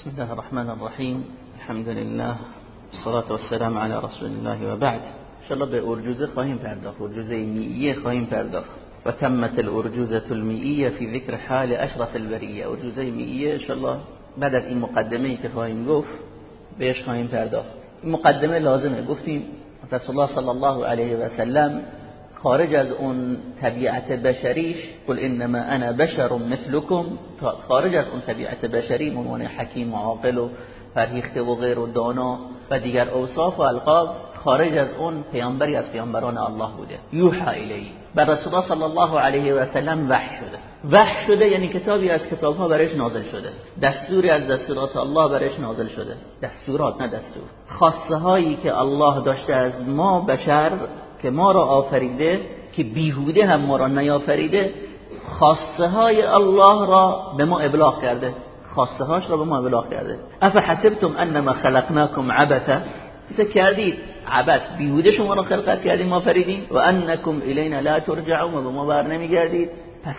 بسم الله الرحمن الرحیم الحمد لله الصلاة والسلام على رسول الله و بعد انشاءالله به ارجوزه خواهیم پرداخت ارجوزه میئیه خواهیم پرداخت و تمت الارجوزه المیئیه فی ذکر حال اشرف البریه ارجوزه میئیه انشاءالله بعد از این مقدمه که خواهیم گفت بهش خواهیم پرداخت این مقدمه لازمه رسول الله صلی الله علیه و سلم خارج از اون طبیعت بشریش قل انما انا بشر مثلكم خارج از اون طبیعت بشری عنوان حکیم و عاقل و فرهیخته و غیر و دانا و دیگر اوصاف و القاب خارج از اون پیامبری از پیامبران الله بوده. یوحا الی بر رسول الله صلی الله علیه و سلم وحی شده. وحی شده یعنی کتابی از کتاب ها برش نازل شده. دستوری از دستورات الله برش نازل شده. دستورات نه دستور. خواسته هایی که الله داشته از ما بشر که ما را آفریده که بیهوده هم ما را نیافریده خواسته های الله را به ما ابلاغ کرده. خواسته هاش را به ما ابلاغ کرده. اف حسبتم انما خلقناكم عبثا؟ فکر کردید عبث بیهوده شما را خلقت کردیم ما فریدیم؟ و انکم الینا لا ترجعون و به ما بر نمیگردید. پس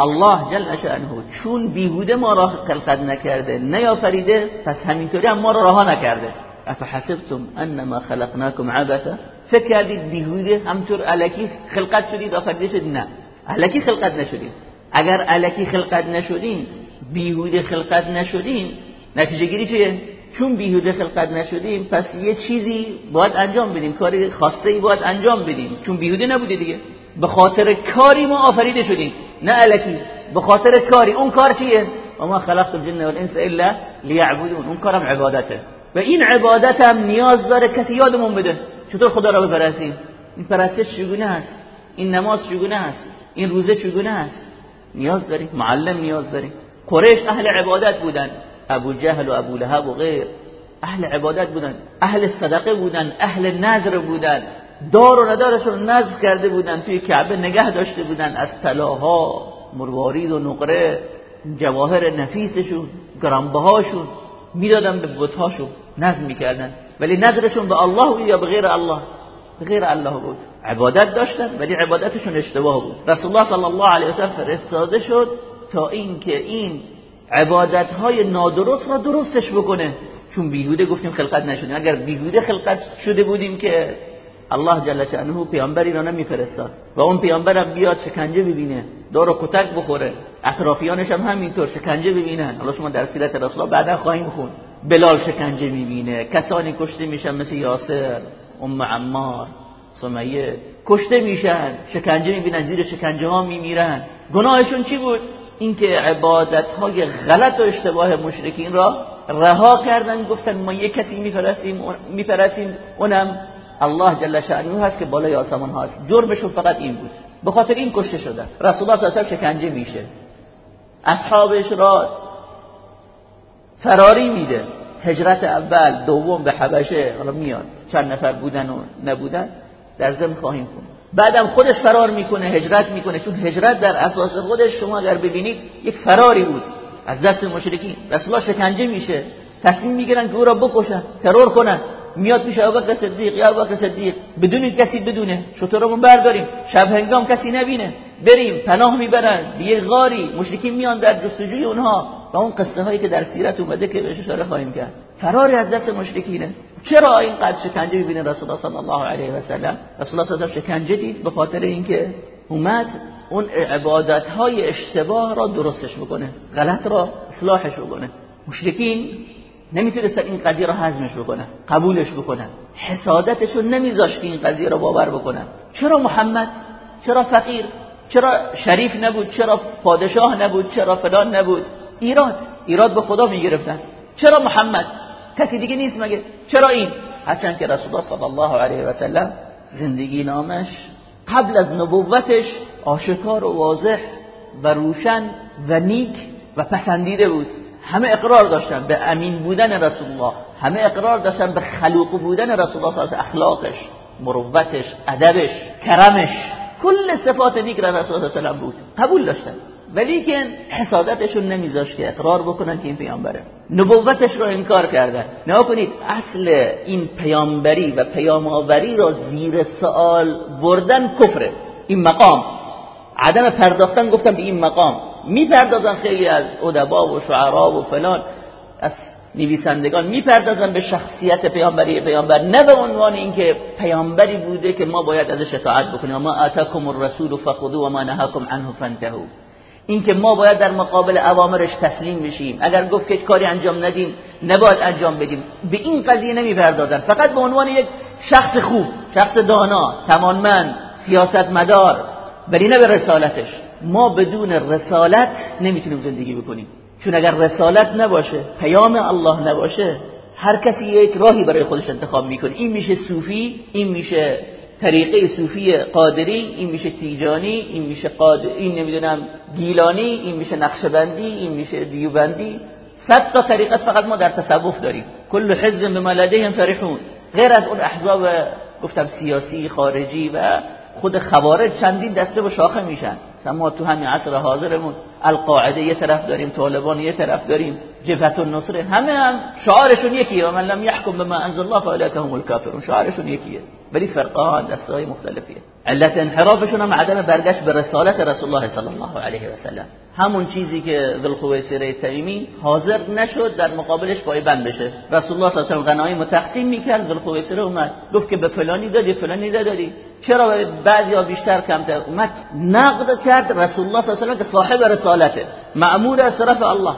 الله جل شأنه چون بیهوده ما را خلقت نکرده نیافریده پس همینطوری هم ما را رها نکرده. اف حسبتم انما خلقناكم عبثا؟ فکر کردید بیهوده. همطور علکی خلقت شدید. آفریده شدید نه. علکی خلقت نشدید اگر علکی خلقت نشدین بیهوده خلقت نشدین نتیجه گیری چیه؟ چون بیهوده خلقت نشدیم پس یه چیزی باید انجام بدیم. کاری خواسته ای باید انجام بدیم. چون بیهوده نبوده دیگه. به خاطر کاری ما آفریده شدیم. نه علکی. به خاطر کاری. اون کار چیه؟ و ما خلقت الجن والانس الا لیعبدون اون کارم عبادته. و این عبادت هم نیاز داره کسی یادمون بده. چطور خدا را بپرستیم این پرستش چگونه است؟ این نماز چگونه است؟ این روزه چگونه است؟ نیاز داریم. معلم نیاز داریم. قریش اهل عبادت بودن. ابو جهل و ابو لهب و غیر. اهل عبادت بودن. اهل صدقه بودن. اهل نظر بودن. دار و ندارشون نظر کرده بودن. توی کعبه نگه داشته بودن. از طلاها مروارید و نقره جواهر نفیسشون گرانبهاشون. می‌دادن به بتهاشون نظر می‌کردن. ولی نظرشون به الله بود یا به غیر الله؟ به غیر الله بود. عبادت داشتن ولی عبادتشون اشتباه بود. رسول الله صلی الله علیه و سلم فرستاده شد تا اینکه این عبادت های نادرست را درستش بکنه. چون بیهوده گفتیم خلقت نشدیم اگر بیهوده خلقت شده بودیم که الله جل شأنه پیامبری را نمیفرستاد. و اون پیامبر بیاد شکنجه ببینه دار و کتک بخوره. اطرافیانش هم همینطور شکنجه ببینن حالا شما در سیرت رسول بعدا خواهیم خون بلال شکنجه می‌بینه. کسانی کشته میشن مثل یاسر ام عمار سمیه. کشته میشن شکنجه می‌بینن زیر شکنجه ها میمیرن. گناهشون چی بود؟ اینکه عبادت های غلط و اشتباه مشرکین را رها کردن. گفتن ما یک کسی میپرستیم میپرستیم. اونم الله جل شأنه هست که بالای آسمان هست جرمشون فقط این بود. به خاطر این کشته شدن. رسول الله صلی الله شکنجه میشه. اصحابش را فراری میده. هجرت اول دوم به حبشه حالا میاد. چند نفر بودن و نبودن در ضمن خواهیم کن بعدم خودش فرار می‌کنه هجرت می‌کنه. چون هجرت در اساس خودش شما اگر ببینید یک فراری بود. از دست مشرکین. رسول الله شکنجه میشه. تصمیم می‌گیرن که او را بکشن ترور کنن. میاد پیش ابوبکر صدیق. یا ابوبکر صدیق بدون کسی بدونه. شطورمون برداریم. شب هنگام کسی نبینه. بریم پناه می‌برن. به یه غاری مشرکین میان در جستجوی اونها. و اون قصه هایی که در سیرت اومده که بهش اشاره خواهیم کرد. فراری از دست مشرکینه. چرا اینقدر شکنجه می‌بینه رسول الله صلی الله علیه و سلم؟ رسول الله صلی الله شکنجه دید به خاطر اینکه اومد اون عبادت های اشتباه را درستش بکنه. غلط را اصلاحش بکنه. مشرکین نمی‌تونستن این قضیه را هضمش بکنن قبولش بکنن. حسادتشون نمیذاشت که این قضیه را باور بکنن. چرا محمد؟ چرا فقیر؟ چرا شریف نبود چرا پادشاه نبود چرا فلان نبود؟ ایراد ایراد به خدا می‌گرفتن. چرا محمد؟ کسی دیگه نیست مگه؟ چرا این؟ هرچند که رسول الله صلی الله علیه و سلم زندگی نامش قبل از نبوتش آشکار و واضح و روشن و نیک و پسندیده بود. همه اقرار داشتن به امین بودن رسول الله همه اقرار داشتن به خلوق بودن رسول الله صلی اخلاقش مروتش ادبش کرمش. کل صفات نیک رسول الله بود. قبول داشتن. ولی که حسادتشون نمیذاشت که اقرار بکنن که این پیامبره. نبوتش رو انکار کردن. نه کنید اصل این پیامبری و پیامآوری را زیر سوال بردن کفره. این مقام. عدم پرداختن گفتم به این مقام. می‌پردازن خیلی از ادبا و شعرا و فلان. از نویسندگان می‌پردازن به شخصیت پیامبری پیامبر نه به عنوان اینکه پیامبری بوده که ما باید ازش اطاعت بکنیم. ما آتاکم الرسول فخذوا و ما نهاکم عنه فانتهوا. اینکه ما باید در مقابل اوامرش تسلیم بشیم. اگر گفت که کاری انجام ندیم نباید انجام بدیم. به این قضیه نمی‌پردازن. فقط به عنوان یک شخص خوب شخص دانا توانمند سیاستمدار ولی نه به رسالتش. ما بدون رسالت نمی‌تونیم زندگی بکنیم. چون اگر رسالت نباشه پیام الله نباشه هر کسی یک راهی برای خودش انتخاب می‌کنه. این میشه صوفی این میشه طریقه صوفی قادری این میشه تیجانی این میشه قاد... این نمی‌دونم گیلانی این میشه نقشبندی این میشه دیوبندی. صد تا طریقت فقط ما در تصوف داریم. کل حزب به لديهم فرحون. غیر از اون احزاب گفتم سیاسی خارجی و خود خوارج چندین دسته و شاخه میشن. ما تو همین عصر حاضرمون القاعده یه طرف داریم طالبان یه طرف داریم جبهت النصره همه هم شعارشون یکیه و من لم يحكم بما انزل الله فاولئک هم الكافرون شعارشون یکیه. ولی فرقان دستای مختلفیه. علت انحرافشون هم عدم برگشت به رسالت رسول الله صلی الله علیه و سلم. همون چیزی که ذوالخویسره تمیمی حاضر نشد در مقابلش بند بشه. رسول الله صلی الله علیه و غنایم تقسیم می‌کرد ذوالخویسره اومد. گفت که به فلانی دادی فلانی ندادی. چرا به بعضیا بیشتر کمتر؟ اومد نقد کرد رسول الله صلی الله علیه و که صاحب رسالته. مأمور از طرف الله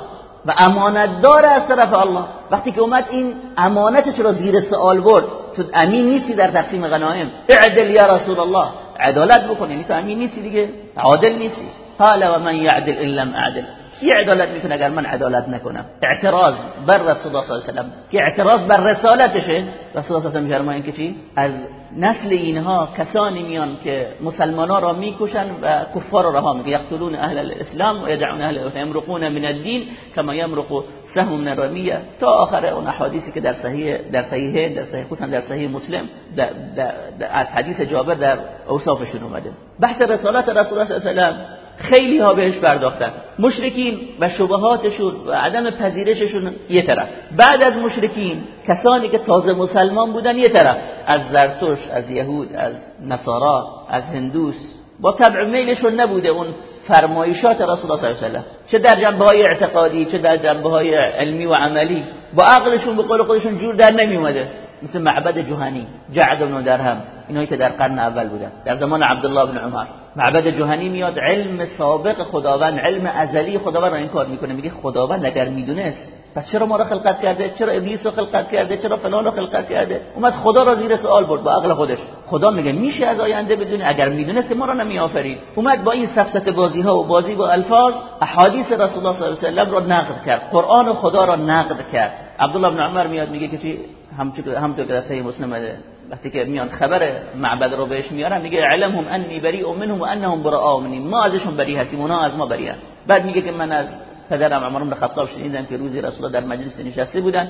و امانت دار از طرف الله. وقتی که اومد این امانتش رو زیر سوال برد. تو امین نیستی در تقسیم غنایم؟ اعدل یا رسول الله. عدالت بکن. یعنی تو امین نیستی دیگه. عادل نیستی. قال و من یعدل ان لم اعدل کی عدالت می‌کنه اگر من عدالت نکنم؟ اعتراض بر رسول الله صلی الله علیه و که اعتراض بر رسالتشه؟ رسول الله صلی الله علیه و چی؟ از نسل اینها کسانی میان که مسلمانا را می‌کشن و کفار را رها یقتلون اهل الاسلام و یدعون اهل یمرقون من الدین کما یمرق سهم من الرمیه تا آخر اون احادیثی که در صحیح در صحیح در صحیح خصوصا در صحیح مسلم در از حدیث جابر در اوصافشون اومده. بحث رسالت رسول الله صلی الله علیه و خیلی ها بهش پرداختن. مشرکین و شبهاتشون و عدم پذیرششون یه طرف. بعد از مشرکین کسانی که تازه مسلمان بودن یه طرف. از زرتوش از یهود از نصارا از هندوس. با طبع میلشون نبوده اون فرمایشات رسول الله صلی الله علیه و چه در جنبه های اعتقادی چه در جنبه های علمی و عملی. با عقلشون به قول خودشون جور در نمی اومده مثل معبد جهانی جعد بن درهم. اینایی که در قرن اول بودن. در زمان عبدالله بن عمر. معبد جهانی میاد علم سابق خداوند علم ازلی خداوند را این کار می‌کنه. میگه خداوند اگر می‌دونست پس چرا ما را خلقت کرده چرا ابلیس رو خلقت کرده چرا فلان رو خلقت کرده؟ اومد خدا را زیر سوال برد با عقل خودش. خدا میگه میشه از آینده بدونه اگر می‌دونست که ما را نمیآفرید. اومد با این سفسط بازی ها و بازی با الفاظ احادیث رسول الله صلی الله علیه و را نقد کرد. قرآن و خدا را نقد کرد. عبدالله بن عمر میاد میگه که چی همونطور که در صحیح مسلم وقتی که میان خبر معبد رو بهش میارن میگه علمهم انی بریء منهم و انهم براء منی. ما ازشون بری هستیم اونا از ما بری بعد میگه که من از پدرم عمر بن خطاب شنیدم که روزی رسول در مجلس نشسته بودن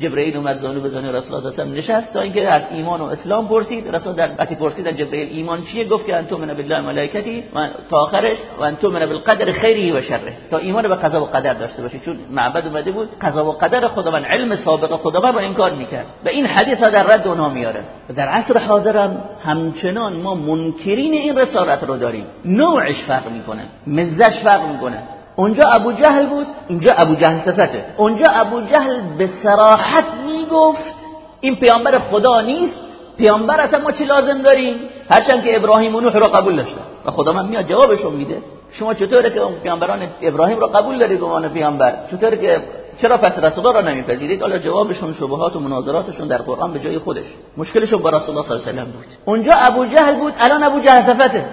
جبرئیل اومد زانو به زانو رسول الله صلی نشست تا اینکه از ایمان و اسلام پرسید. رسول در وقتی پرسید جبرئیل ایمان چیه گفت که انتم من بالله ملائکتی و تا آخرش و انتم من بالقدر خیری و شره. تا ایمان به قضا و قدر داشته باشید چون معبد اومده بود قضا و قدر خداوند علم سابق خداوند رو انکار می‌کرد. و این حدیث در رد اونها میاره در عصر حاضر هم همچنان ما منکرین این رسالت رو داریم. نوعش فرق می‌کنه مزش فرق می‌کنه. اونجا ابو جهل بود اینجا ابو جهل صفته اونجا ابو جهل به سراحت می‌گفت این پیامبر خدا نیست پیامبر اصلا ما چی لازم داریم؟ هرچند که ابراهیم و نوح رو قبول داشتن. و خدا من میاد جوابشون میده. شما چطوره که پیامبران ابراهیم رو قبول دارید عنوان پیامبر؟ چطوره که چرا پس رسول الله را نمیپذیرید؟ حالا جوابشون شبهات و مناظراتشون در قرآن به جای خودش. مشکلشون با رسول الله صلی الله علیه و بود. اونجا ابو جهل بود الان ابو جهل صفته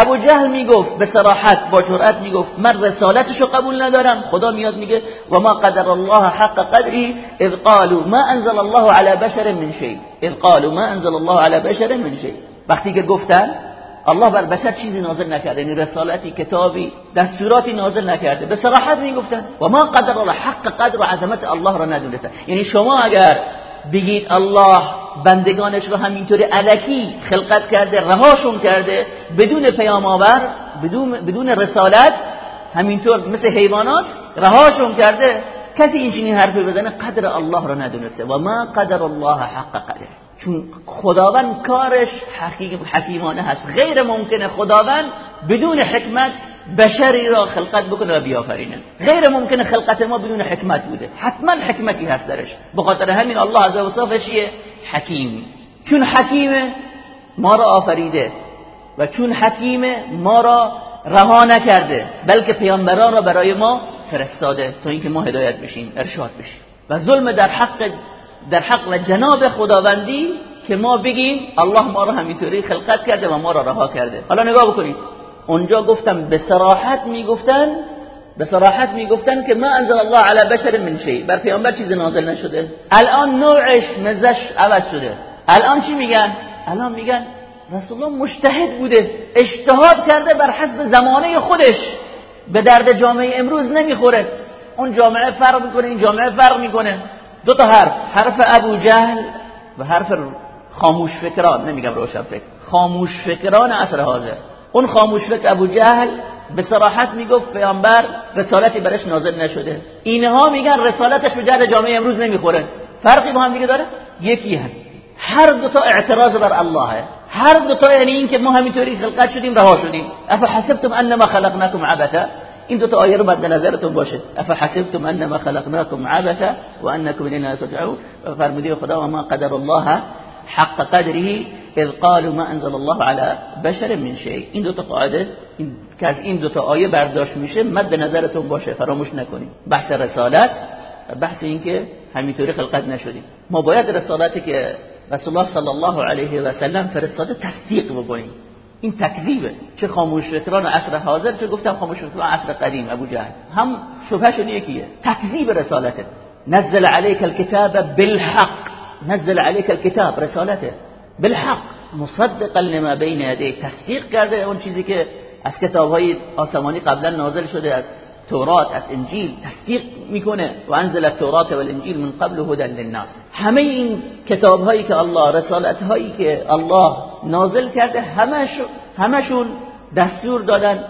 ابو جهل می‌گفت به صراحت با جرأت می‌گفت من رسالتشو قبول ندارم. خدا میاد میگه و ما قدر الله حق قدری اذ قالوا ما انزل الله على بشر من شيء اذ قالوا ما انزل الله على بشر من شيء وقتی که گفتن الله بر بشر چیزی نازل نکرده یعنی رسالتی کتابی دستوراتی نازل نکرده. به صراحت می‌گفتن و ما قدر الله حق قدر و عظمت الله را ندونستن. یعنی شما اگر بگید الله بندگانش رو همینطوری علکی خلقت کرده رهاشون کرده بدون پیام آور بدون, بدون رسالت همینطور مثل حیوانات رهاشون کرده. کسی این حرفی بزنه قدر الله رو ندونسته. و ما قدر الله حق قدر چون خداوند کارش حکیمانه هست. غیر ممکنه خداوند بدون حکمت بشری را خلقت بکنه و بیافرینه. غیر ممکنه خلقت ما بدون حکمت بوده. حتما حکمتی هست درش. بخاطر همین الله عز و چیه؟ حکیم. چون حکیمه ما را آفریده. و چون حکیمه ما را رها نکرده. بلکه پیامبران را برای ما فرستاده. تا اینکه ما هدایت بشیم ارشاد بشیم. و ظلم در حق در حق و جناب خداوندی که ما بگیم الله ما را همینطوری خلقت کرده و ما را رها کرده. حالا نگاه بکنید. اونجا گفتم به صراحت می‌گفتن به صراحت می‌گفتن که ما انزل الله علی بشر من شیء. بر پیامبر چیز نازل نشده. الان نوعش مزش عوض شده. الان چی میگن؟ الان میگن رسول الله مجتهد بوده اجتهاد کرده بر حسب زمانه خودش. به درد جامعه امروز نمی‌خوره. اون جامعه فرق می‌کنه این جامعه فرق می‌کنه. دو تا حرف حرف ابو جهل و حرف خاموش فکران. نمیگم روشن فکر. خاموش فکران عصر حاضر. اون خاموش فکر ابو جهل به صراحت می‌گفت پیامبر رسالتی برش نازل نشده. اینها میگن رسالتش به جهل جامعه امروز نمی‌خوره. فرقی با هم دیگه داره؟ یکی هم هر دو تا اعتراض بر الله هر دو تا یعنی این که ما همینطوری خلقت شدیم رها شدیم. اف حسبتم انما خلقناكم عبثا؟ این دو تا آیه رو مد نظرتون باشه. اف حسبتم انما خلقناكم عبثا وانكم الينا ترجعون؟ فرمودی خدا و ما قدر الله حق قدره اذ قالوا ما انزل الله على بشر من شيء. این دو تا قاعده که از این دو تا آیه برداشت میشه مد نظرتون باشه فراموش نکنیم. بحث رسالت بحث این که همینطوری خلقت نشدیم. ما باید رسالتی که رسول الله صلی الله علیه و سلم فرستاده تصدیق بکنیم. این تکذیبه. چه خاموش فکران عصر حاضر چه گفتم خاموش فکران عصر قدیم ابو جهل. هم شبهشون یکیه. تکذیب رسالته. نزل عليك الكتاب بالحق. نزل عليك الكتاب رسالته بالحق مصدقا لما بين يديه تصدیق کرده اون چیزی که از کتاب های آسمانی قبلا نازل شده از تورات از انجیل تصدیق می‌کنه. و انزل التورات و من قبل هدى للناس. همه این کتاب هایی که الله رسالت هایی که الله نازل کرده همشون همشون دستور دادن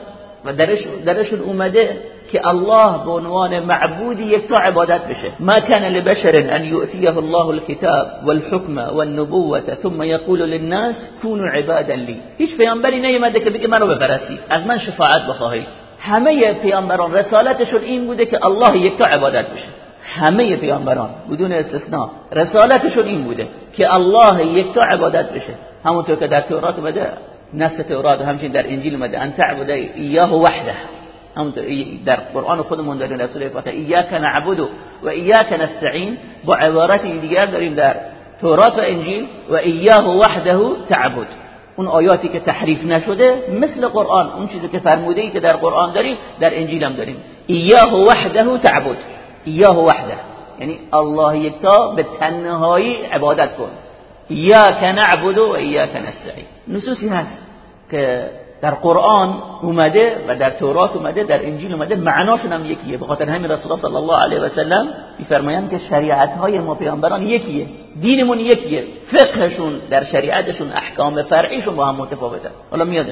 و درش درشون اومده. که الله به عنوان معبود یک تا عبادت بشه. ما كان لبشر ان يؤتيه الله الكتاب والحكم والنبوة ثم يقول للناس كونوا عبادا لي هیچ پیامبری نیومده که بگه منو بپرستید. از من شفاعت بخواهید. همه پیامبران رسالتشون این بوده که الله یکتا عبادت بشه. همه پیامبران بدون استثناء رسالتشون این بوده که الله یکتا عبادت بشه. همونطور که در تورات اومده نص تورات و همچنین در انجیل اومده ان تعبد ایاه وحده. همونطور در قرآن خودمون داریم در سوره فاتحه ایاک نعبد و ایاک نستعین با عبارت دیگر داریم در تورات و انجیل و ایاه وحده تعبد اون آیاتی که تحریف نشده مثل قرآن اون چیزی که فرموده ای که در قرآن داریم در انجیل هم داریم. ایاه وحده تعبد ایاه وحده یعنی الله یکتا به تنهایی عبادت کن. ایاک نعبد و ایاک نستعین نصوصی هست که در قرآن اومده و در تورات اومده در انجیل اومده معناشون هم یکیه. به خاطر همین رسول الله صلی الله علیه و سلم میفرمایند که شریعت های ما پیامبران یکیه. دینمون یکیه. فقهشون در شریعتشون احکام فرعیشون با هم متفاوته حالا میاد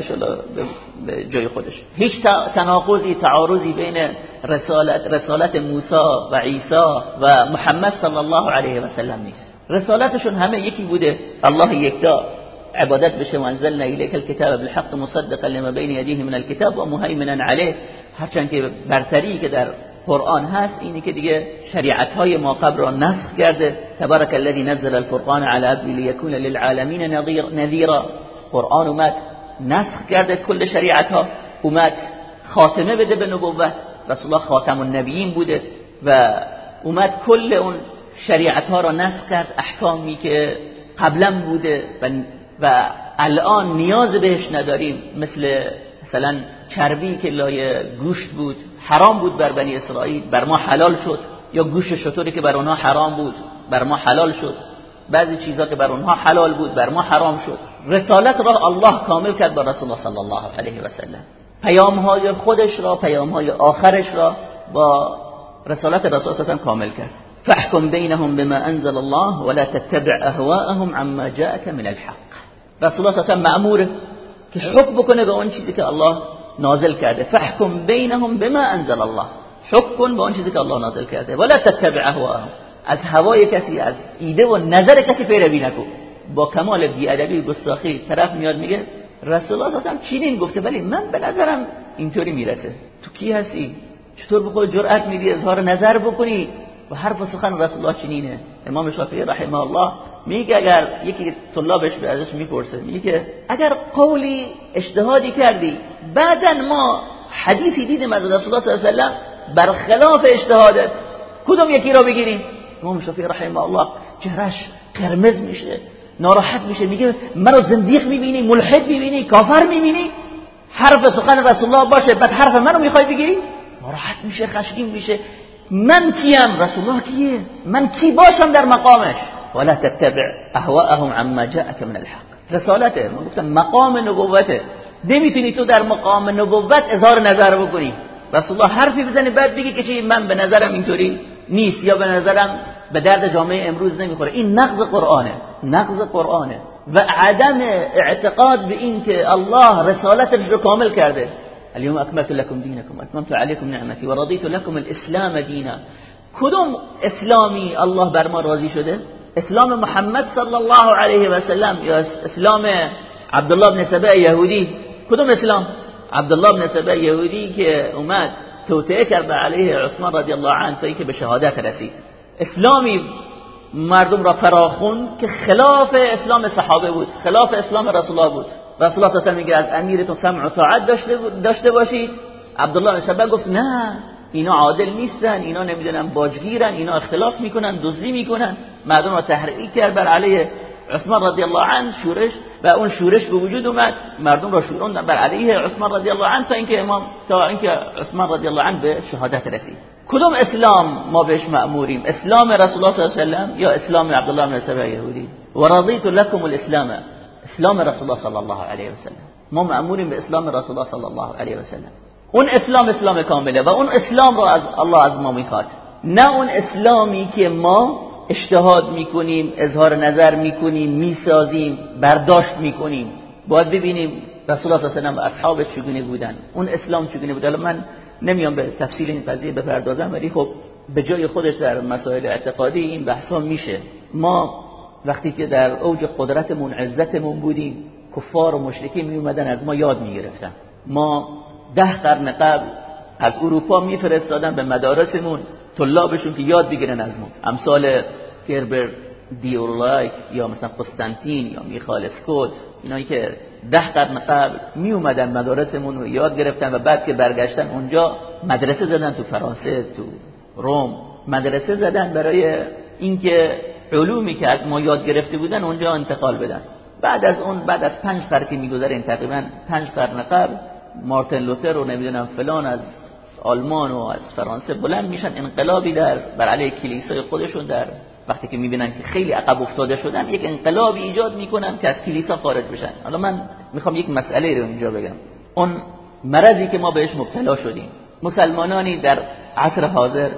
به جای خودش. هیچ تناقضی تعارضی بین رسالت رسالت موسی و عیسی و محمد صلی الله علیه و سلم نیست. رسالتشون همه یکی بوده. الله یکتا. عبادت بشه و انزلنا الیک الكتاب بالحق مصدقا لما بین یدیه من الكتاب و مهیمنا علیه. هرچند که برتری که در قرآن هست اینی که دیگه شریعت های ما قبل را نسخ کرده. تبارک الذي نزل الفرقان على عبده ليكون للعالمین نذیرا. قرآن اومد نسخ کرده کل شریعت ها اومد خاتمه بده به نبوت. رسول الله خاتم النبیین بوده و اومد کل اون شریعت ها را نسخ کرد. احکامی که قبلا بوده و و الان نیاز بهش نداریم. مثل مثلا چربی که لای گوشت بود حرام بود بر بنی اسرائیل بر ما حلال شد. یا گوشت شطوری که بر اونها حرام بود بر ما حلال شد. بعضی چیزا که بر اونها حلال بود بر ما حرام شد. رسالت را الله کامل کرد با رسول الله صلی الله علیه و سلم. پیام های خودش را پیام های آخرش را با رسالت رسول الله کامل کرد. فاحكم بينهم بما انزل الله ولا تتبع اهواءهم عما جاءك من الحق. رسول الله صلی معموره که حکم بکنه به اون چیزی که الله نازل کرده. فحکم بینهم بما انزل الله. حکم کن به اون چیزی که الله نازل کرده. ولا تتبع اهواهم از هوای کسی از ایده و نظر کسی پیروی نکن. با کمال بیادبی و گستاخی طرف میاد میگه رسول الله صلی چینین گفته ولی من به نظرم اینطوری می‌رسه. تو کی هستی؟ چطور به خود جرأت میدی اظهار نظر بکنی؟ و حرف سخن رسول الله چنینه. امام شافعی رحمه الله میگه اگر یکی طلابش به ازش می‌پرسه میگه اگر قولی اجتهادی کردی بعدا ما حدیثی دیدیم از رسول الله صلی الله علیه و برخلاف اجتهادت کدوم یکی را بگیریم؟ امام شافعی رحمه الله چهرش قرمز میشه ناراحت میشه میگه منو زندیق می‌بینی ملحد می‌بینی کافر می‌بینی؟ حرف سخن رسول الله باشه بعد حرف منو می‌خوای بگیری؟ ناراحت میشه خشمگین میشه. من کیم؟ رسول الله کیه؟ من کی باشم در مقامش؟ ولا تتبع اهواءهم عما جاءك من الحق. رسالته. من گفتم مقام نبوته. نمی‌تونی تو در مقام نبوت اظهار نظر بکنی. رسول الله حرفی بزنه بعد بگی که چی؟ من به نظرم اینطوری نیست یا به نظرم به درد جامعه امروز نمی‌خوره. این نقض قرآنه. نقض قرآنه. و عدم اعتقاد به این که الله رسالتش رو کامل کرده. اليوم اكملت لكم دينكم واتممت عليكم نعمتي ورضيت لكم الاسلام دینا کدوم اسلامی الله بر ما راضی شده؟ اسلام محمد صلی الله علیه و سلم یا اسلام عبدالله بن سبع یهودی؟ کدوم اسلام؟ عبدالله بن سبع یهودی که اومد توطئه کرد علیه عثمان رضی الله عنه تا اینکه به شهادت رسید. اسلامی مردم را فراخون که خلاف اسلام صحابه بود خلاف اسلام رسول الله بود. رسول الله صلی میگه از امیرتون سمع و طاعت داشته باشید عبدالله بن گفت نه اینا عادل نیستن اینا نمی‌دونن باجگیرن اینا اختلاف می‌کنن دزدی می‌کنن. مردم را تحریک کرد بر علیه عثمان رضی الله عنه شورش و اون شورش به وجود اومد. مردم را شوروندن بر علیه عثمان رضی الله عنه تا اینکه امام تا اینکه عثمان رضی الله عنه به شهادت رسید. کدوم اسلام ما بهش مأموریم؟ اسلام رسول الله صلی الله علیه و یا اسلام عبدالله بن سبع یهودی؟ و رضیت لكم الاسلام اسلام رسول الله صلی الله علیه و سلم ما مأموریم به اسلام رسول الله صلی الله علیه و سلم اون اسلام اسلام کامله و اون اسلام رو از الله از ما می‌خواد. نه اون اسلامی که ما اجتهاد می‌کنیم اظهار نظر می‌کنیم می‌سازیم برداشت می‌کنیم. باید ببینیم رسول الله صلی الله علیه و اصحابش چگونه بودن. اون اسلام چگونه بود؟ من نمیام به تفصیل این قضیه بپردازم ولی خب به جای خودش در مسائل اعتقادی این بحثا میشه. ما وقتی که در اوج قدرتمون عزتمون بودیم کفار و مشرکین می اومدن از ما یاد می‌گرفتن ما ده قرن قبل از اروپا میفرستادن به مدارسمون طلابشون که یاد بگیرن از ما امثال گربر دیورلایک یا مثلا قسطنطین یا میخال اسکوت اینایی که ده قرن قبل می اومدن مدارسمون رو یاد گرفتن و بعد که برگشتن اونجا مدرسه زدن تو فرانسه تو روم. مدرسه زدن برای اینکه علومی که از ما یاد گرفته بودن اونجا انتقال بدن. بعد از اون بعد از پنج قرن که میگذره این تقریبا پنج قرن قبل مارتن لوتر رو نمی‌دونم فلان از آلمان و از فرانسه بلند میشن انقلابی در بر علیه کلیسای خودشون در وقتی که می‌بینن که خیلی عقب افتاده شدن یک انقلابی ایجاد می‌کنن که از کلیسا خارج بشن. حالا من می‌خوام یک مسئله رو اینجا بگم. اون مرضی که ما بهش مبتلا شدیم مسلمانانی در عصر حاضر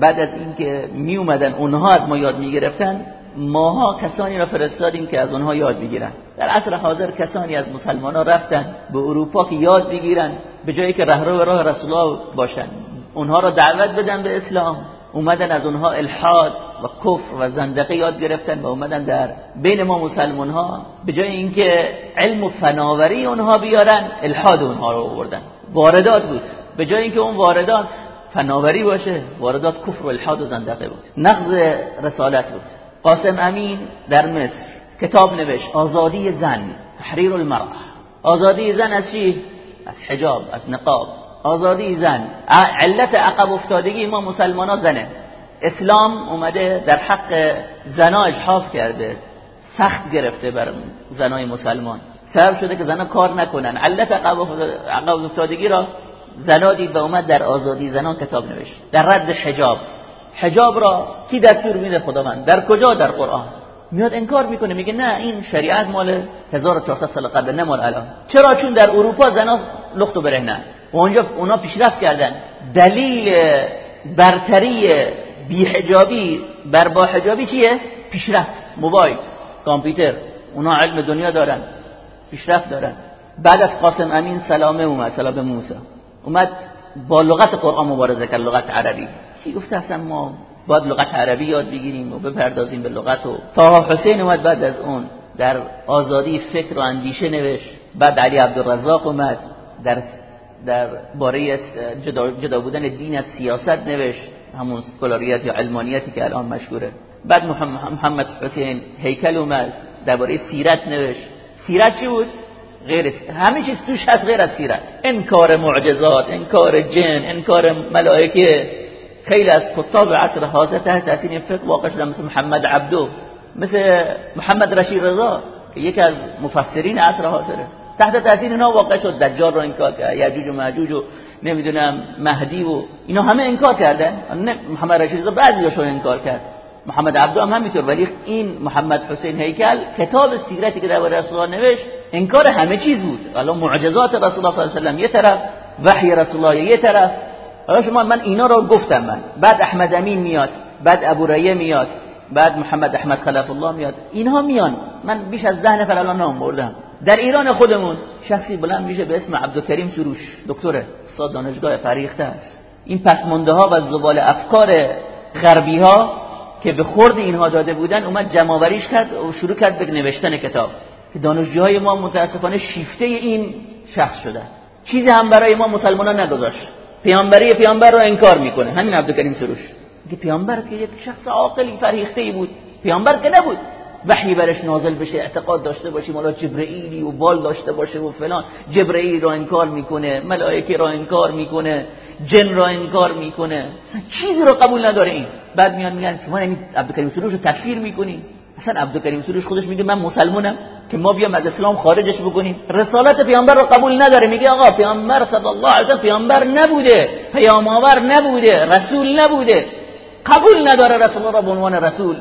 بعد از اینکه می اومدن اونها از ما یاد می‌گرفتن ماها کسانی را فرستادیم که از اونها یاد بگیرن. در عصر حاضر کسانی از مسلمان ها رفتن به اروپا که یاد بگیرن به جایی که رهرو راه رسول الله باشن. اونها را دعوت بدن به اسلام. اومدن از اونها الحاد و کفر و زندقه یاد گرفتن و اومدن در بین ما مسلمان ها به جای اینکه علم و فناوری اونها بیارن الحاد اونها رو آوردن. واردات بود. به جای اینکه اون واردات فناوری باشه واردات کفر و الحاد و زندقه بود نقض رسالت بود قاسم امین در مصر کتاب نوشت آزادی زن تحریر المرأة. آزادی زن از چی؟ از حجاب از نقاب. آزادی زن. علت عقب افتادگی ما مسلمان ها زنه. اسلام اومده در حق زنا اجحاف کرده. سخت گرفته بر زنای مسلمان. سبب شده که زنا کار نکنن. علت عقب افتادگی را زنا دید و اومد در آزادی زنان کتاب نوشت. در رد حجاب. حجاب را کی دستور میده خداوند؟ در کجا در قرآن؟ میاد انکار می‌کنه میگه نه این شریعت مال 1400 سال قبل نه مال الان. چرا؟ چون در اروپا زنا لخت و برهنه. و اونجا اونا پیشرفت کردن. دلیل برتری حجابی بر با حجابی چیه؟ پیشرفت. موبایل کامپیوتر اونا علم دنیا دارن پیشرفت دارن. بعد از قاسم امین سلامه اومد سلام موسی. اومد با لغت قرآن مبارزه کرد لغت عربی. کی گفته اصلا ما باید لغت عربی یاد بگیریم و بپردازیم به لغت و تا حسین اومد بعد از اون در آزادی فکر و اندیشه نوشت. بعد علی عبدالرزاق اومد در در باره جدا, جدا بودن دین از سیاست نوشت. همون سکولاریت یا علمانیتی که الان مشهوره. بعد محمد حسین هیکل اومد درباره سیرت نوشت. سیرت چی بود؟ غیر همه چیز توش هست غیر از سیرت انکار معجزات انکار جن انکار ملائکه. خیلی از کتاب عصر حاضر تحت تاثیر این فقه واقع شدن مثل محمد عبدو مثل محمد رشید رضا که یکی از مفسرین عصر حاضره. تحت تاثیر اینا واقع شد دجال رو انکار کرد یجوج و ماجوج و نمی‌دونم مهدی و اینا همه انکار کردن. محمد رشید رضا بعضیاشو انکار کرد. محمد عبدو هم همینطور. ولی این محمد حسین هیکل کتاب سیرتی که درباره رسول الله نوشت انکار همه چیز بود. حالا معجزات رسول الله صلی الله علیه و سلم یه طرف وحی رسول الله یه طرف. حالا شما من اینا رو گفتم من. بعد احمد امین میاد بعد ابو ریه میاد بعد محمد احمد خلف الله میاد. اینها میان. من بیش از ده نفر الان نام بردم. در ایران خودمون شخصی بلند میشه به اسم عبدالکریم سروش دکتر استاد دانشگاه فریخته است این پسمانده ها و زبال افکار غربی ها که به خورد اینها داده بودن اومد جمعوریش کرد و شروع کرد به نوشتن کتاب. که دانشجوهای ما متاسفانه شیفته این شخص شده چیزی هم برای ما مسلمانان نگذاشت. پیامبری پیامبر رو انکار می‌کنه. همین عبدالکریم سروش. که پیامبر که یک شخص عاقلی فرهیخته ای بود. پیامبر که نبود. وحی برش نازل بشه اعتقاد داشته باشیم مولا جبرئیلی و بال داشته باشه و فلان. جبرئیل را انکار می‌کنه ملائکه را انکار می‌کنه جن را انکار می‌کنه. چیزی رو قبول نداره این. بعد میان میگن شما این عبدالکریم سروش رو تکفیر می‌کنین اصلا عبدالکریم سروش خودش میگه من مسلمانم که ما بیام از اسلام خارجش بکنیم. رسالت پیامبر رو قبول نداره. میگه آقا پیامبر صلی الله علیه و پیامبر نبوده پیام آور نبوده رسول نبوده. قبول نداره رسول الله به عنوان رسول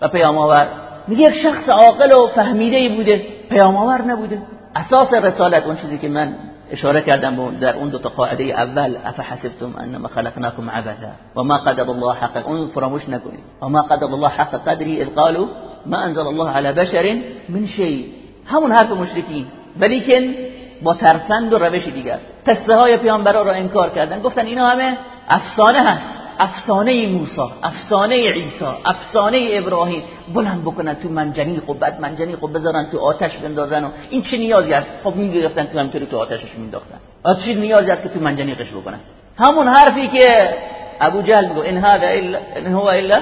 و پیام آور میگه یک شخص عاقل و فهمیده ای بوده پیام آور نبوده. اساس رسالت اون چیزی که من اشاره کردم در اون دو تا قاعده اول افحسبتم انما خلقناكم عبثا وما قدر الله حق اون فراموش نکنید. وما قدر الله حق قدری اذ قالوا ما انزل الله على بشر من شيء همون حرف مشرکین. ولیکن با ترفند و روش دیگر. قصه های پیامبرا را انکار کردن. گفتن اینا همه افسانه هست. افسانه موسی افسانه عیسی افسانه ابراهیم بلند بکنن تو منجنیق و بعد منجنیق و بذارن تو آتش بندازن و این چه نیازی است؟ خب می‌گرفتن تو همینطوری تو آتشش مینداختن چه نیازی است که تو منجنیقش بکنن؟ همون حرفی که ابو جهل میگه این هذا الا ان هو الا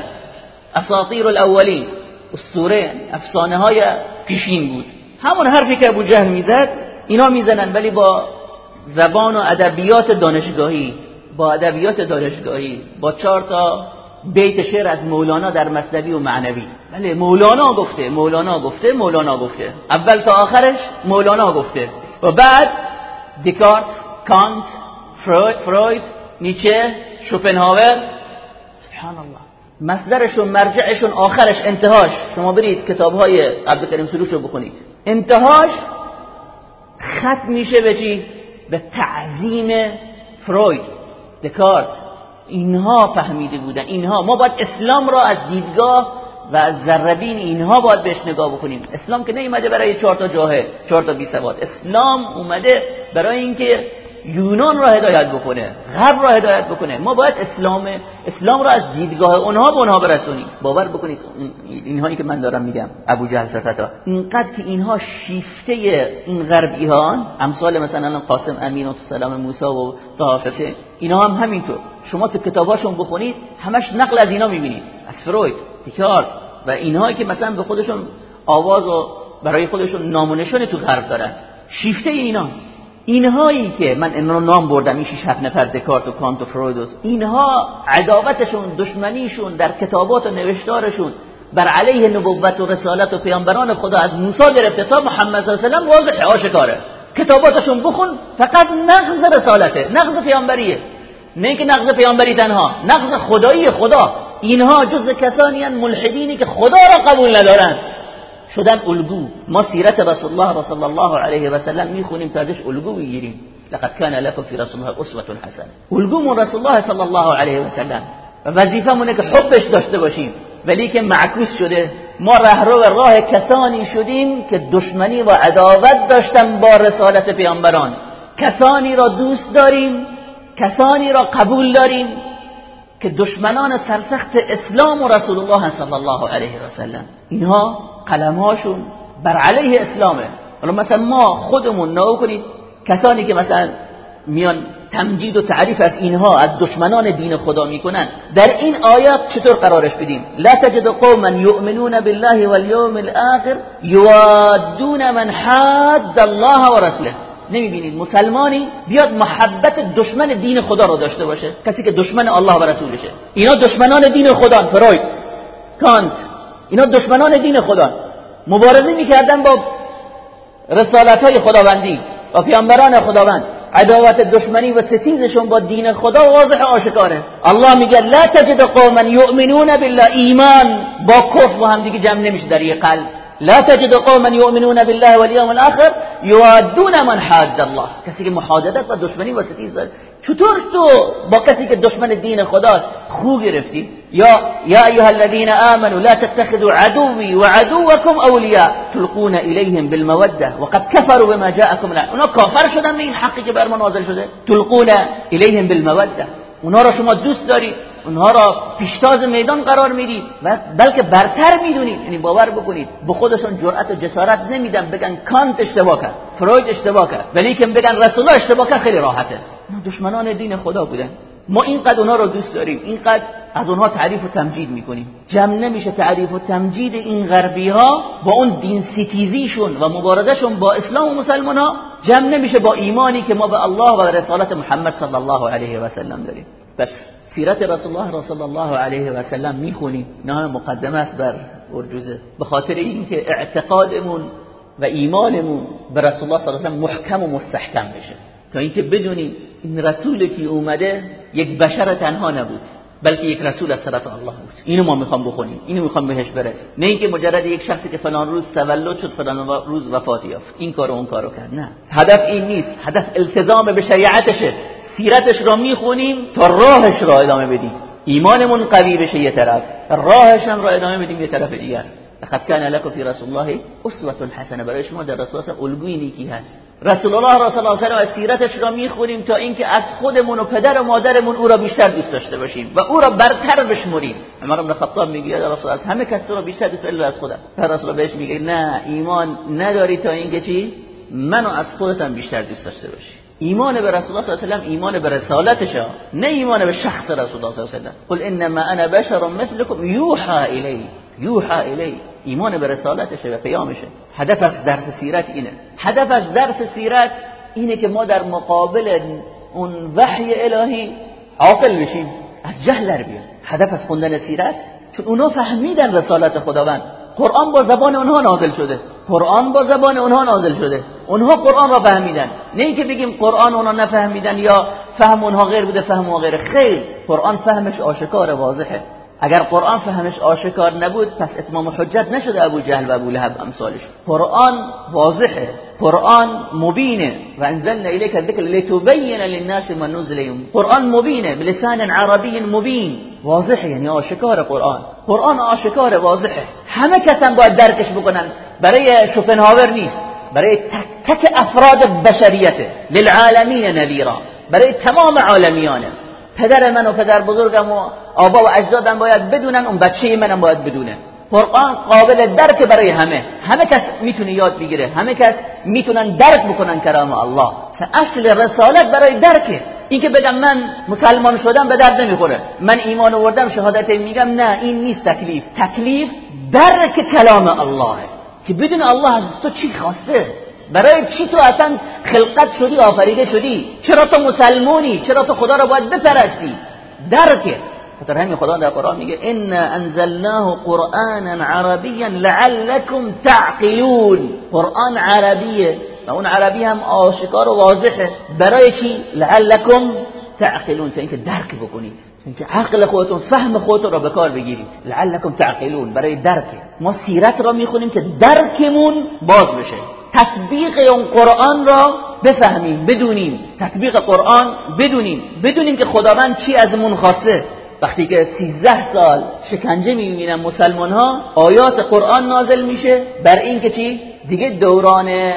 اساطیر الاولین. اسطوره افسانه های پیشین بود. همون حرفی که ابو جهل می‌زد اینا می‌زنن ولی با زبان و ادبیات دانشگاهی با ادبیات دانشگاهی با چهار تا بیت شعر از مولانا در مصنوی و معنوی. بله مولانا گفته مولانا گفته مولانا گفته. اول تا آخرش مولانا گفته. و بعد دیکارت کانت فروید نیچه شوپنهاور. سبحان الله مصدرشون مرجعشون آخرش انتهاش. شما برید کتاب های عبدالکریم سروش رو بخونید. انتهاش ختم میشه به چی؟ به تعظیم فروید. دکارت اینها فهمیده بودن. اینها. ما باید اسلام را از دیدگاه و از ذربین اینها باید بهش نگاه بکنیم. اسلام که نیومده برای چهار تا جاهه چهار تا بی سواد اسلام اومده برای اینکه یونان را هدایت بکنه غرب را هدایت بکنه. ما باید اسلام اسلام را از دیدگاه اونها به اونها برسونیم. باور بکنید اینهایی که من دارم میگم ابو جهل ستا اینقدر که اینها شیفته این غربی ها امثال مثلا قاسم امین و سلام موسی و طه اینا هم همینطور. شما تو کتاباشون بخونید همش نقل از اینا می‌بینید. از فروید دیکارت و اینهایی که مثلا به خودشون آواز و برای خودشون نامونشون تو غرب دارن. شیفته اینا. اینهایی که من رو نام بردم این هفت نفر دکارت و کانت و فروید اینها عداوتشون دشمنیشون در کتابات و نوشتارشون بر علیه نبوت و رسالت و پیامبران خدا از موسی گرفته تا محمد صلی الله علیه و واضحه آشکاره کتاباتشون بخون فقط نقض رسالته نقض پیامبریه. نه اینکه نقض پیامبری تنها نقض خدایی خدا. اینها جز کسانی ملحدینی که خدا را قبول ندارند. شدن الگو. ما سیرت رسول الله صلی الله علیه و سلم می‌خونیم تا ازش الگو می‌گیریم لقد كان لكم في رسول الله اسوه حسنه الگو رسول الله صلی الله علیه و سلم. و وظیفمونه که حبش داشته باشیم. ولی که معکوس شده. ما رهرو راه کسانی شدیم که دشمنی و عداوت داشتن با رسالت پیامبران. کسانی را دوست داریم. کسانی را قبول داریم. که دشمنان سرسخت اسلام و رسول الله صلی الله علیه و سلم. اینها قلمهاشون بر علیه اسلامه. حالا مثلا ما خودمون نگاه کنید کسانی که مثلا میان تمجید و تعریف از اینها از دشمنان دین خدا می‌کنن در این آیات چطور قرارش بدیم؟ لا تجد قوما یؤمنون بالله والیوم الاخر یوادون من حاد الله و رسوله. نمی‌بینید؟ مسلمانی بیاد محبت دشمن دین خدا رو داشته باشه. کسی که دشمن الله و رسولشه. اینا دشمنان دین خدا فروید کانت. اینا دشمنان دین خدا. مبارزه می‌کردن با رسالت های خداوندی و پیامبران خداوند. عداوت دشمنی و ستیزشون با دین خدا واضح آشکاره. الله میگه لا تجد قوما یؤمنون بالله. ایمان با کفر و هم دیگه جمع نمیشه در یه قلب. لا تجد قوما يؤمنون بالله واليوم الآخر يوادون من حاد الله. کسی که و دشمنی و ستیز چطور تو با کسی که دشمن دین خداست خو گرفتی؟ یا یا ایها الذين آمنوا لا تتخذوا عدوي وعدوكم اولياء تلقون اليهم بالمودة وقد كفروا بما جاءكم اونا کافر شدن به این حقی که بر ما نازل شده. تلقون اليهم بالمودة. اونا را شما دوست دارید. اونها را پیشتاز میدان قرار می‌دید و بلکه برتر می‌دونید یعنی باور بکنید. به خودشون جرأت و جسارت نمیدن. بگن کانت اشتباه کرد. فروید اشتباه کرد. ولی که بگن رسول الله اشتباه کرد. خیلی راحته. دشمنان دین خدا بودن. ما اینقدر اونها رو دوست داریم. اینقدر از اونها تعریف و تمجید می‌کنیم. جمع نمیشه تعریف و تمجید این غربی ها با اون دین ستیزیشون و مبارزشون با اسلام و مسلمان ها جمع نمیشه با ایمانی که ما به الله و رسالت محمد صلی الله علیه و سلم داریم. بس. سیرت رسول الله صلی الله علیه و سلم می‌خونیم. نه مقدمه بر ارجوزه به خاطر اینکه اعتقادمون و ایمانمون به رسول الله صلی الله علیه و محکم و مستحکم بشه. تا اینکه بدونیم این رسولی که اومده یک بشر تنها نبود بلکه یک رسول از طرف الله بود. اینو ما می‌خوام بخونیم. اینو می‌خوام بهش برسیم. نه اینکه مجرد یک شخصی که فلان روز تولد شد فلان روز وفات یافت. این کارو اون کارو کرد. نه. هدف این نیست. هدف التزام به شریعتشه. سیرتش را می‌خونیم تا راهش را ادامه بدیم. ایمانمون قوی بشه یه طرف راهش را ادامه بدیم یه طرف دیگر. لقد كان لكم في رسول الله اسوه حسنه برای شما در رسول الله الگوی نیکی هست. رسول الله را صلی الله علیه و سیرتش را می‌خونیم تا اینکه از خودمون و پدر و مادرمون او را بیشتر دوست داشته باشیم و او را برتر بشمریم. عمر بن خطاب میگه رسول از همه کس را بیشتر دوست از خودم. رسول بهش میگه نه ایمان نداری تا اینکه چی؟ منو از خودتم بیشتر دوست داشته باشی. ایمان به رسول الله صلی الله علیه و ایمان به رسالتش نه ایمان به شخص رسول الله صلی الله علیه و قل انما انا بشر مثلكم يوحى الی یوحى الی. ایمان به رسالتشه و پیامشه هدف از درس سیرت اینه. هدف از درس سیرت اینه که ما در مقابل اون وحی الهی عاقل بشیم از جهل در بیاد هدف از خوندن سیرت چون اونا فهمیدن رسالت خداوند. قرآن با زبان اونها نازل شده. قرآن با زبان اونها نازل شده. اونها قرآن را فهمیدن. نه اینکه بگیم قرآن اونها نفهمیدن یا فهم اونها غیر بوده فهم اونها غیر خیر قرآن فهمش آشکار واضحه. اگر قرآن فهمش آشکار نبود پس اتمام حجت نشده ابو جهل و ابو لهب امثالش. قرآن واضحه. قرآن مبینه. و انزلنا الیک الذکر لتبین للناس ما نزل قرآن مبینه. بلسان عربی مبین. واضحه یعنی آشکار قرآن. قرآن آشکار واضحه. همه کس هم باید درکش بکنن. برای شوپنهاور نیست. برای تک تک افراد بشریته للعالمین نذیرا. برای تمام عالمیانه پدر من و پدر بزرگم و آبا و اجدادم باید بدونن اون بچه منم باید بدونه. قرآن قابل درک برای همه. همه کس می‌تونه یاد بگیره. همه کس می‌تونن درک بکنن کلام الله. اصل رسالت برای درکه این که بگم من مسلمان شدم به درد نمی‌خوره. من ایمان آوردم شهادت میگم نه این نیست تکلیف. تکلیف درک کلام الله. که بدون الله از تو چی خواسته؟ برای چی تو اصلا خلقت شدی آفریده شدی؟ چرا تو مسلمونی؟ چرا تو خدا رو باید بپرستی؟ درکه خاطر همین خدا در قرآن میگه ان انزلناه قرآنا عربیا لعلكم تعقلون. قرآن عربیه. و اون عربی هم آشکار و واضحه. برای چی؟ لعلكم تعقلون تا اینکه درک بکنید. اینکه عقل خودتون فهم خودتون را به کار بگیرید. لعلكم تعقلون برای درک. ما سیرت را می‌خونیم که درکمون باز بشه. تطبیق اون قرآن را بفهمیم بدونیم. تطبیق قرآن بدونیم. بدونیم که خداوند چی ازمون خواسته. وقتی که سیزده سال شکنجه می‌بینن مسلمان ها آیات قرآن نازل میشه. بر این که چی؟ دیگه دوران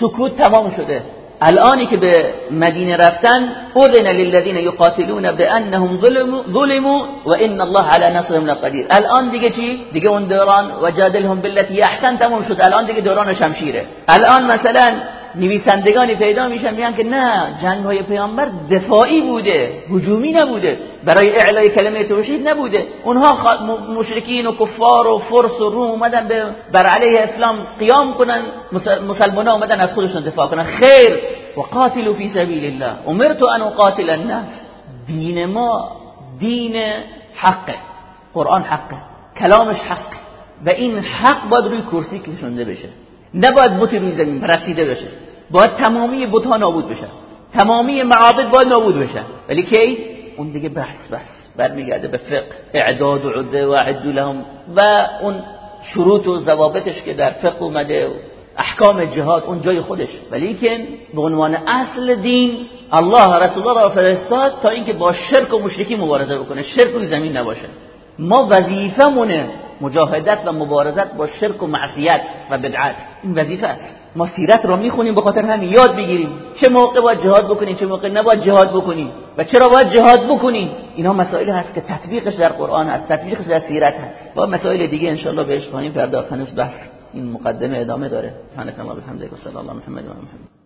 سکوت تمام شده. الانی که به مدینه رفتن اذن للذین یقاتلون بانهم ظلموا و ان الله علی نصرهم لقدیر. الان دیگه چی؟ دیگه اون دوران وجادلهم بالتي احسن تمام شد. الان دیگه دوران شمشیره. الان مثلا نویسندگانی پیدا میشن میگن که نه جنگ های پیامبر دفاعی بوده هجومی نبوده برای اعلای کلمه توحید نبوده. اونها مشرکین و کفار و فرس و روم اومدن بر علیه اسلام قیام کنن مسلمان ها اومدن از خودشون دفاع کنن. خیر و قاتلوا فی سبیل الله امرت ان اقاتل الناس. دین ما دین حقه. قرآن حقه. کلامش حقه. و این حق باید روی کرسی کشنده بشه. نباید بوتی روی زمین رسیده بشه. باید تمامی بتها نابود بشه. تمامی معابد باید نابود بشه. ولی کی؟ اون دیگه بحث بحث. برمیگرده به فقه. اعداد و عده و عدو لهم. و اون شروط و ضوابطش که در فقه اومده احکام جهاد اون جای خودش. ولی که به عنوان اصل دین الله رسول الله را فرستاد تا اینکه با شرک و مشرکی مبارزه بکنه. شرک روی زمین نباشه. ما وظیفمونه مجاهدت و مبارزت با شرک و معصیت و بدعت. این وظیفه است. ما سیرت را می‌خونیم به خاطر همین یاد بگیریم. چه موقع باید جهاد بکنیم چه موقع نباید جهاد بکنیم و چرا باید جهاد بکنیم؟ اینا مسائل هست که تطبیقش در قرآن هست تطبیقش در سیرت هست. با مسائل دیگه ان بهش خواهیم پرداخت. هنوز بحث این مقدمه ادامه داره. سبحانك اللهم وبحمدك وصلى الله محمد و محمد.